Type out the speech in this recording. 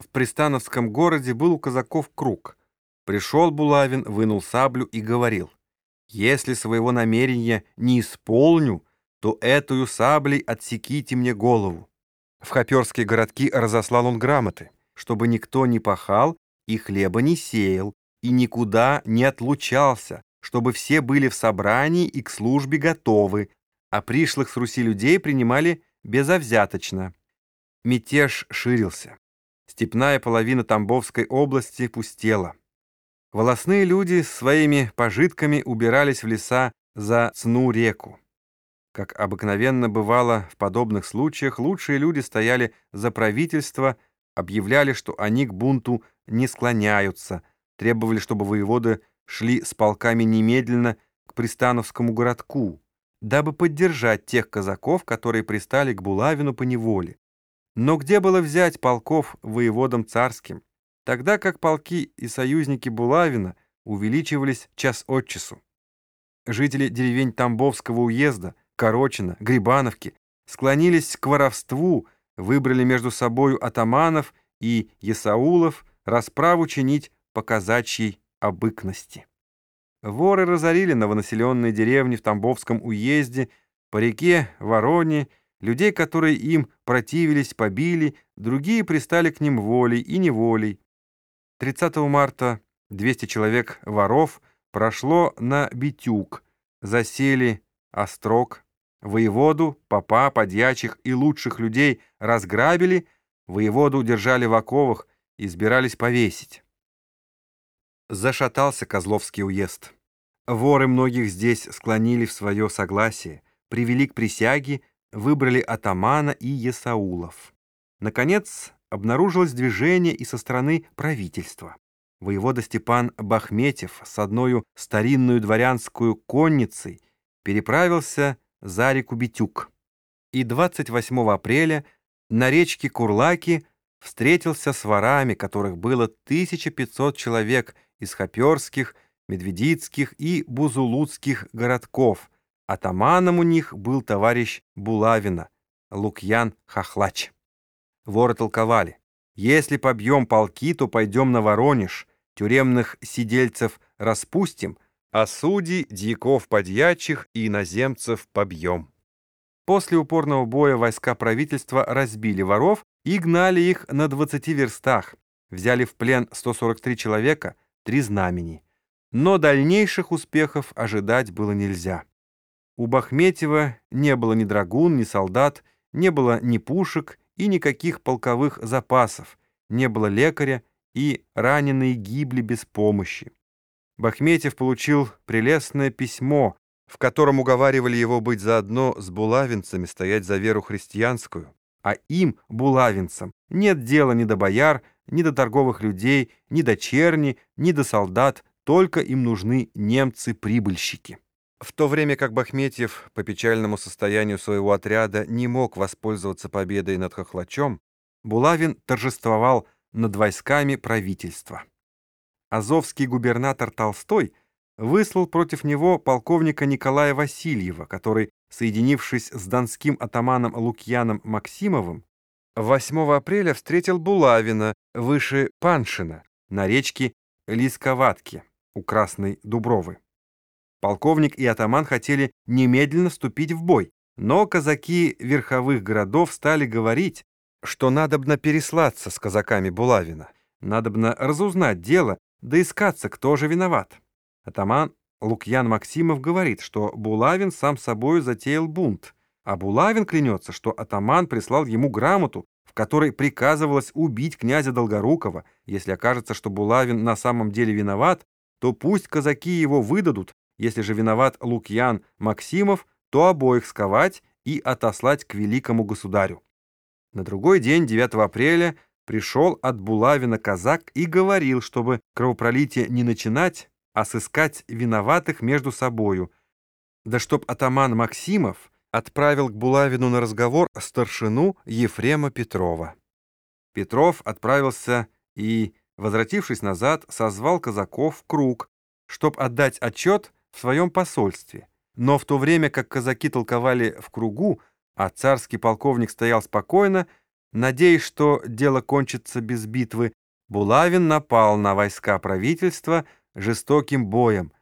В Пристановском городе был у казаков круг. Пришел Булавин, вынул саблю и говорил, «Если своего намерения не исполню, то эту саблей отсеките мне голову». В хоперские городки разослал он грамоты, чтобы никто не пахал и хлеба не сеял, и никуда не отлучался, чтобы все были в собрании и к службе готовы, а пришлых с Руси людей принимали безовзяточно. Мятеж ширился. Степная половина Тамбовской области пустела. Волосные люди своими пожитками убирались в леса за Цну-реку. Как обыкновенно бывало в подобных случаях, лучшие люди стояли за правительство, объявляли, что они к бунту не склоняются, требовали, чтобы воеводы шли с полками немедленно к Пристановскому городку, дабы поддержать тех казаков, которые пристали к Булавину по неволе. Но где было взять полков воеводам царским, тогда как полки и союзники Булавина увеличивались час от часу? Жители деревень Тамбовского уезда, Корочина, Грибановки склонились к воровству, выбрали между собою атаманов и есаулов расправу чинить по казачьей обыкности. Воры разорили новонаселенные деревни в Тамбовском уезде, по реке Вороне, Людей, которые им противились, побили, другие пристали к ним волей и неволей. 30 марта 200 человек воров прошло на Битюк, засели Острог, воеводу, попа, подьячих и лучших людей разграбили, воеводу держали в оковах избирались повесить. Зашатался Козловский уезд. Воры многих здесь склонили в свое согласие, привели к присяге выбрали атамана и есаулов. Наконец, обнаружилось движение и со стороны правительства. Воевода Степан Бахметьев с одной старинную дворянскую конницей переправился за реку Битюк. И 28 апреля на речке Курлаки встретился с ворами, которых было 1500 человек из Хоперских, Медведицких и Бузулуцких городков – Атаманом у них был товарищ Булавина, Лукьян Хохлач. Воры толковали. Если побьем полки, то пойдем на Воронеж, тюремных сидельцев распустим, а судей, дьяков подьячих и иноземцев побьем. После упорного боя войска правительства разбили воров и гнали их на 20 верстах, взяли в плен 143 человека, три знамени. Но дальнейших успехов ожидать было нельзя. У Бахметьева не было ни драгун, ни солдат, не было ни пушек и никаких полковых запасов, не было лекаря, и раненые гибли без помощи. Бахметьев получил прелестное письмо, в котором уговаривали его быть заодно с булавинцами, стоять за веру христианскую. А им, булавинцам, нет дела ни до бояр, ни до торговых людей, ни до черни, ни до солдат, только им нужны немцы-прибыльщики. В то время как Бахметьев по печальному состоянию своего отряда не мог воспользоваться победой над Хохлачом, Булавин торжествовал над войсками правительства. Азовский губернатор Толстой выслал против него полковника Николая Васильева, который, соединившись с донским атаманом Лукьяном Максимовым, 8 апреля встретил Булавина выше Паншина на речке Лисковатки у Красной Дубровы. Полковник и атаман хотели немедленно вступить в бой, но казаки верховых городов стали говорить, что надобно переслаться с казаками Булавина, надобно разузнать дело, да искаться, кто же виноват. Атаман Лукьян Максимов говорит, что Булавин сам собою затеял бунт, а Булавин клянется, что атаман прислал ему грамоту, в которой приказывалось убить князя Долгорукова. Если окажется, что Булавин на самом деле виноват, то пусть казаки его выдадут, если же виноват Лукьян Максимов, то обоих сковать и отослать к великому государю. На другой день, 9 апреля, пришел от Булавина казак и говорил, чтобы кровопролитие не начинать, а сыскать виноватых между собою, да чтоб атаман Максимов отправил к Булавину на разговор старшину Ефрема Петрова. Петров отправился и, возвратившись назад, созвал казаков в круг, чтоб отдать отчет в своем посольстве. Но в то время как казаки толковали в кругу, а царский полковник стоял спокойно, надеясь, что дело кончится без битвы, Булавин напал на войска правительства жестоким боем –